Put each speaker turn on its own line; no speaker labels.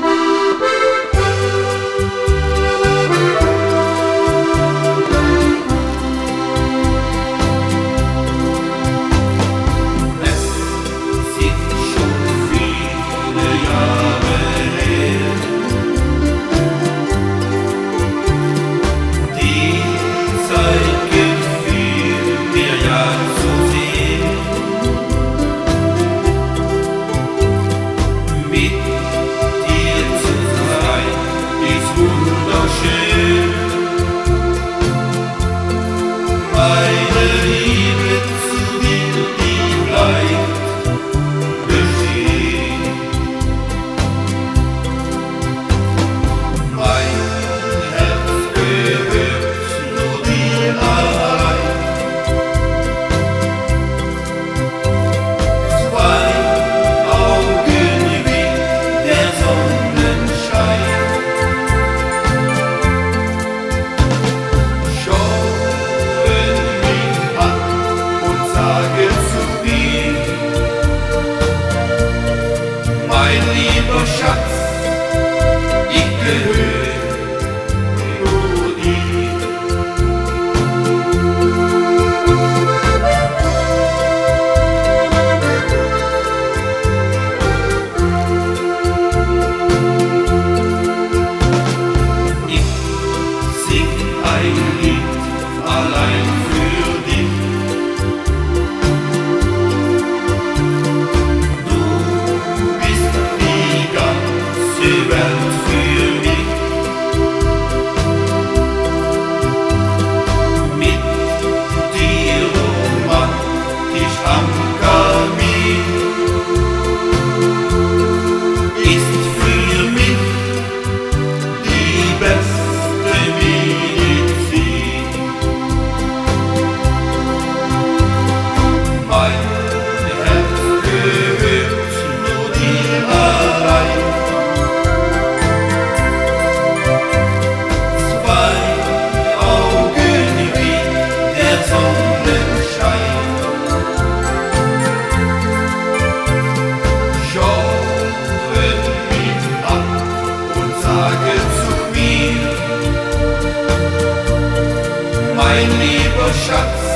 thank you shut